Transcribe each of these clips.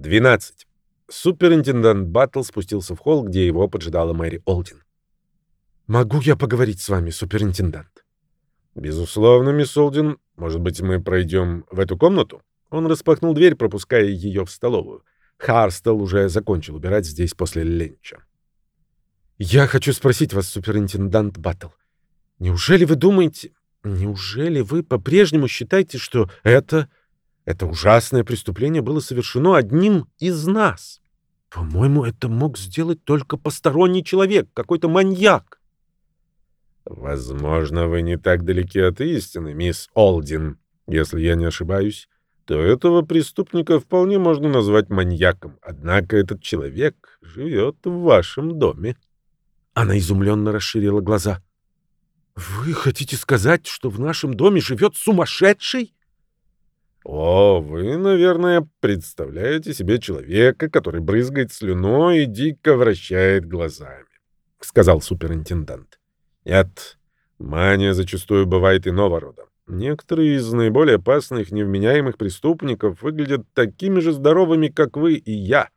12. Суперинтендант Баттл спустился в холл, где его поджидала Мэри Олдин. «Могу я поговорить с вами, суперинтендант?» «Безусловно, мисс Олдин. Может быть, мы пройдем в эту комнату?» Он распахнул дверь, пропуская ее в столовую. Харстел уже закончил убирать здесь после ленча. «Я хочу спросить вас, суперинтендант Баттл, неужели вы думаете... Неужели вы по-прежнему считаете, что это... Это ужасное преступление было совершено одним из нас? По-моему, это мог сделать только посторонний человек, какой-то маньяк. Возможно, вы не так далеки от истины, мисс Олдин. Если я не ошибаюсь, то этого преступника вполне можно назвать маньяком. Однако этот человек живет в вашем доме. Она изумленно расширила глаза. «Вы хотите сказать, что в нашем доме живет сумасшедший?» «О, вы, наверное, представляете себе человека, который брызгает слюной и дико вращает глазами», — сказал суперинтендант. «Нет, мания зачастую бывает иного рода. Некоторые из наиболее опасных невменяемых преступников выглядят такими же здоровыми, как вы и я.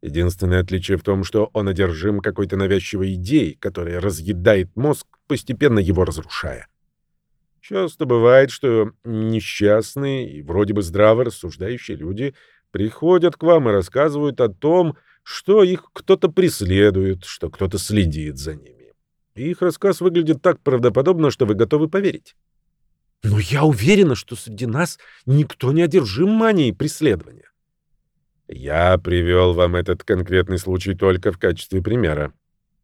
Единственное отличие в том, что он одержим какой-то навязчивой идеей, которая разъедает мозг, постепенно его разрушая. Часто бывает, что несчастные и вроде бы здраво рассуждающие люди приходят к вам и рассказывают о том, что их кто-то преследует, что кто-то следит за ними. И их рассказ выглядит так правдоподобно, что вы готовы поверить. Но я уверена, что среди нас никто не одержим манией преследования. Я привел вам этот конкретный случай только в качестве примера.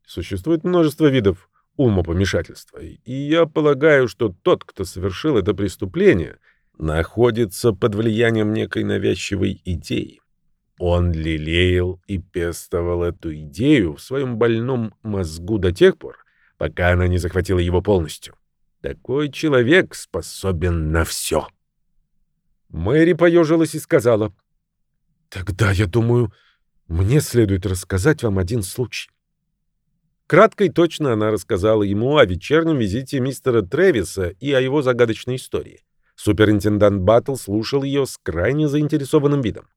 Существует множество видов умопомешательства, и я полагаю, что тот, кто совершил это преступление, находится под влиянием некой навязчивой идеи. Он лелеял и пестовал эту идею в своем больном мозгу до тех пор, пока она не захватила его полностью. Такой человек способен на все. Мэри поежилась и сказала, «Тогда, я думаю, мне следует рассказать вам один случай. Кратко и точно она рассказала ему о вечернем визите мистера Трэвиса и о его загадочной истории. Суперинтендант Баттл слушал ее с крайне заинтересованным видом.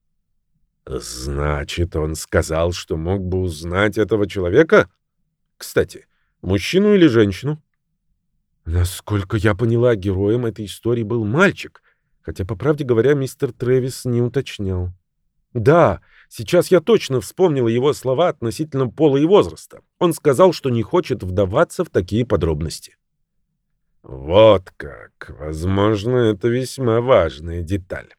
«Значит, он сказал, что мог бы узнать этого человека? Кстати, мужчину или женщину?» Насколько я поняла, героем этой истории был мальчик, хотя, по правде говоря, мистер Трэвис не уточнял. Да, сейчас я точно вспомнила его слова относительно пола и возраста. Он сказал, что не хочет вдаваться в такие подробности. Вот как. Возможно, это весьма важная деталь.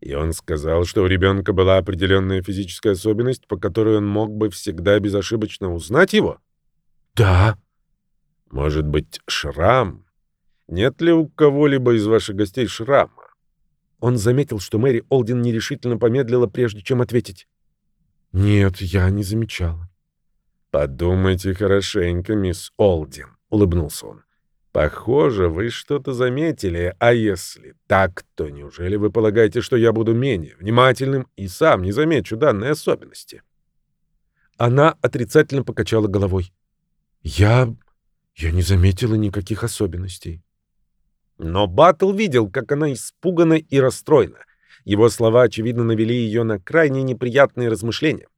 И он сказал, что у ребенка была определенная физическая особенность, по которой он мог бы всегда безошибочно узнать его? Да. Может быть, шрам? Нет ли у кого-либо из ваших гостей шрама? Он заметил, что Мэри Олдин нерешительно помедлила, прежде чем ответить. «Нет, я не замечала». «Подумайте хорошенько, мисс Олдин», — улыбнулся он. «Похоже, вы что-то заметили, а если так, то неужели вы полагаете, что я буду менее внимательным и сам не замечу данной особенности?» Она отрицательно покачала головой. «Я... я не заметила никаких особенностей». Но Баттл видел, как она испугана и расстроена. Его слова, очевидно, навели ее на крайне неприятные размышления.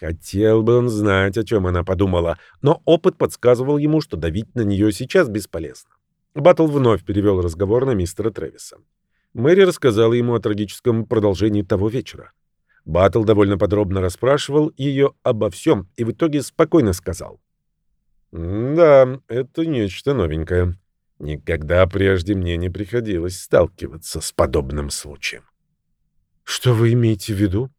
Хотел бы он знать, о чем она подумала, но опыт подсказывал ему, что давить на нее сейчас бесполезно. Баттл вновь перевел разговор на мистера Трэвиса. Мэри рассказала ему о трагическом продолжении того вечера. Баттл довольно подробно расспрашивал ее обо всем и в итоге спокойно сказал. «Да, это нечто новенькое. Никогда прежде мне не приходилось сталкиваться с подобным случаем. Что вы имеете в виду?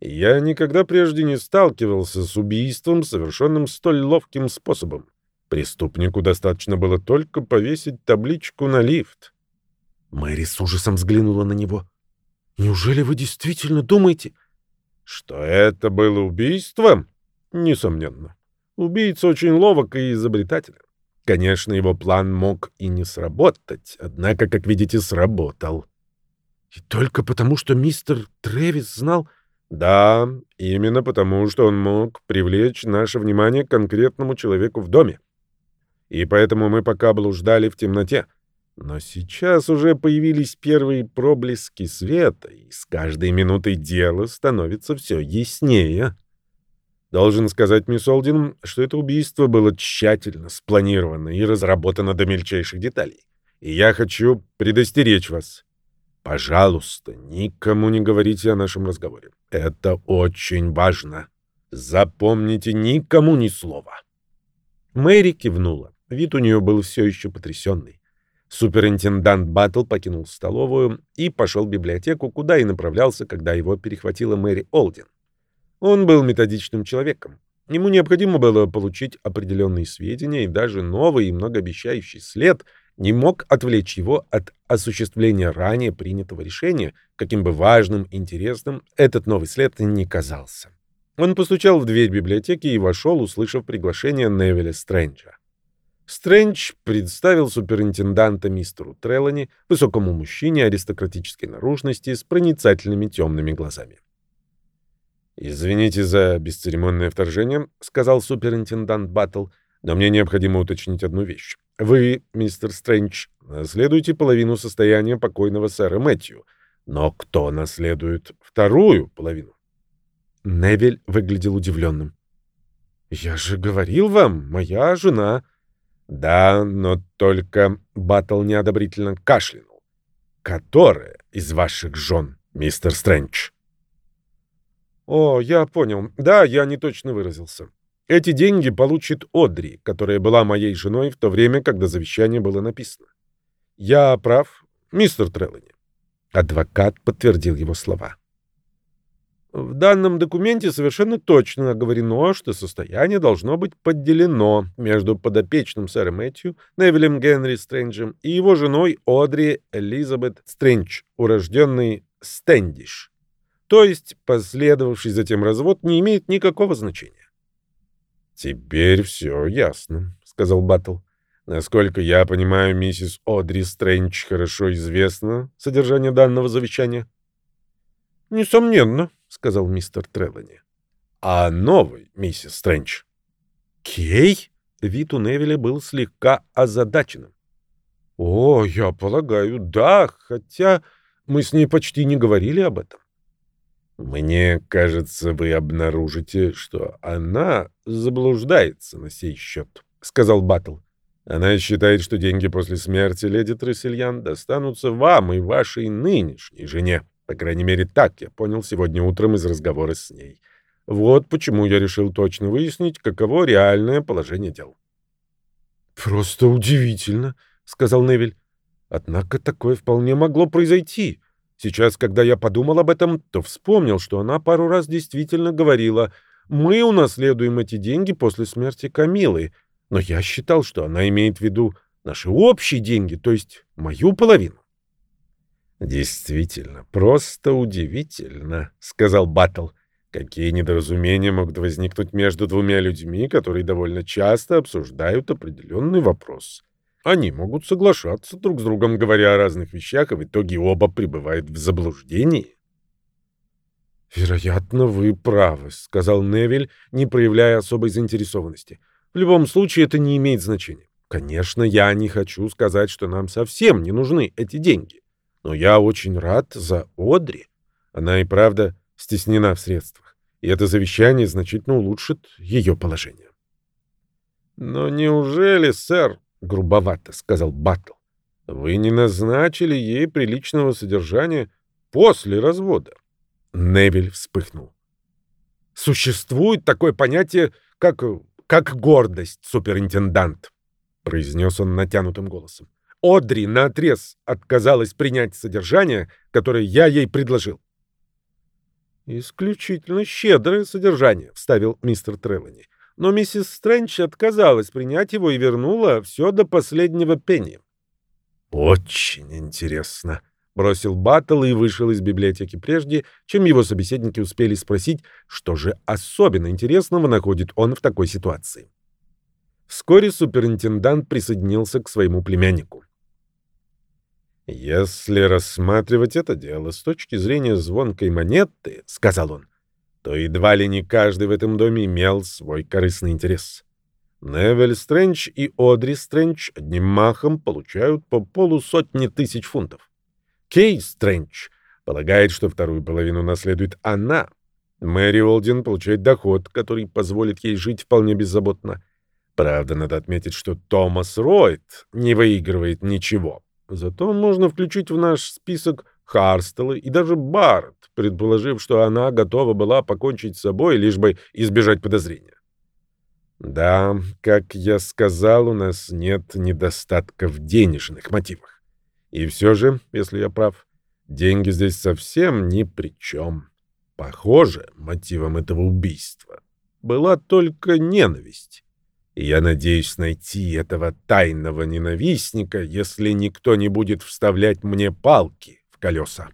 Я никогда прежде не сталкивался с убийством, совершенным столь ловким способом. Преступнику достаточно было только повесить табличку на лифт. Мэри с ужасом взглянула на него. «Неужели вы действительно думаете...» «Что это было убийство?» «Несомненно. Убийца очень ловок и изобретателен. Конечно, его план мог и не сработать, однако, как видите, сработал. И только потому, что мистер Трэвис знал... Да, именно потому, что он мог привлечь наше внимание к конкретному человеку в доме. И поэтому мы пока блуждали в темноте. Но сейчас уже появились первые проблески света, и с каждой минутой дело становится все яснее. Должен сказать, мисс Олдин, что это убийство было тщательно спланировано и разработано до мельчайших деталей. И я хочу предостеречь вас. Пожалуйста, никому не говорите о нашем разговоре. Это очень важно. Запомните никому ни слова. Мэри кивнула. Вид у нее был все еще потрясенный. Суперинтендант Баттл покинул столовую и пошел в библиотеку, куда и направлялся, когда его перехватила Мэри Олдин. Он был методичным человеком. Ему необходимо было получить определенные сведения, и даже новый и многообещающий след не мог отвлечь его от осуществления ранее принятого решения, каким бы важным и интересным этот новый след не казался. Он постучал в дверь библиотеки и вошел, услышав приглашение Невеля Стрэнджа. Стрэндж представил суперинтенданта мистеру Треллани, высокому мужчине аристократической наружности с проницательными темными глазами. «Извините за бесцеремонное вторжение», — сказал суперинтендант Баттл, «но мне необходимо уточнить одну вещь. Вы, мистер Стрэндж, наследуете половину состояния покойного сэра Мэтью, но кто наследует вторую половину?» Невель выглядел удивленным. «Я же говорил вам, моя жена...» «Да, но только...» — Баттл неодобрительно кашлянул. «Которая из ваших жен, мистер Стрэндж?» О, я понял. Да, я не точно выразился. Эти деньги получит Одри, которая была моей женой в то время, когда завещание было написано. Я прав, мистер Треллани. Адвокат подтвердил его слова. В данном документе совершенно точно оговорено, что состояние должно быть поделено между подопечным сэром Мэтью, Невилем Генри Стрэнджем и его женой Одри Элизабет Стрэндж, урожденной Стэндиш. То есть последовавший затем развод не имеет никакого значения. «Теперь все ясно», — сказал Баттл. «Насколько я понимаю, миссис Одри Стрэндж хорошо известно содержание данного завещания». «Несомненно», — сказал мистер Треллани. «А новый, миссис Стрэндж?» «Кей?» — вид у Невиля был слегка озадаченным. «О, я полагаю, да, хотя мы с ней почти не говорили об этом». Мне кажется, вы обнаружите, что она заблуждается на сей счет, — сказал Баттл. Она считает, что деньги после смерти леди Трессельян достанутся вам и вашей нынешней жене. По крайней мере, так я понял сегодня утром из разговора с ней. Вот почему я решил точно выяснить, каково реальное положение дел. «Просто удивительно», — сказал Невиль. «Однако такое вполне могло произойти. Сейчас, когда я подумал об этом, то вспомнил, что она пару раз действительно говорила «Мы унаследуем эти деньги после смерти Камилы», но я считал, что она имеет в виду наши общие деньги, то есть мою половину. «Действительно, просто удивительно», — сказал Баттл. «Какие недоразумения могут возникнуть между двумя людьми, которые довольно часто обсуждают определенный вопрос?» Они могут соглашаться друг с другом, говоря о разных вещах, и в итоге оба пребывают в заблуждении. «Вероятно, вы правы», — сказал Невиль, не проявляя особой заинтересованности. «В любом случае это не имеет значения. Конечно, я не хочу сказать, что нам совсем не нужны эти деньги. Но я очень рад за Одри. Она и правда стеснена в средствах, и это завещание значительно улучшит ее положение». «Но неужели, сэр, — грубовато сказал Баттл. «Вы не назначили ей приличного содержания после развода». Невиль вспыхнул. «Существует такое понятие, как, как гордость, суперинтендант», — произнес он натянутым голосом. «Одри наотрез отказалась принять содержание, которое я ей предложил». «Исключительно щедрое содержание», — вставил мистер Трелани но миссис Стрэндж отказалась принять его и вернула все до последнего пенни. «Очень интересно», — бросил Баттл и вышел из библиотеки прежде, чем его собеседники успели спросить, что же особенно интересного находит он в такой ситуации. Вскоре суперинтендант присоединился к своему племяннику. «Если рассматривать это дело с точки зрения звонкой монеты, — сказал он, — то едва ли не каждый в этом доме имел свой корыстный интерес. Невель Стрэндж и Одри Стрэндж одним махом получают по полусотни тысяч фунтов. Кей Стрэндж полагает, что вторую половину наследует она. Мэри Олдин получает доход, который позволит ей жить вполне беззаботно. Правда, надо отметить, что Томас Ройд не выигрывает ничего. Зато можно включить в наш список Харстела и даже Барретт, предположив, что она готова была покончить с собой, лишь бы избежать подозрения. Да, как я сказал, у нас нет недостатка в денежных мотивах. И все же, если я прав, деньги здесь совсем ни при чем. Похоже, мотивом этого убийства была только ненависть. Я надеюсь найти этого тайного ненавистника, если никто не будет вставлять мне палки колеса.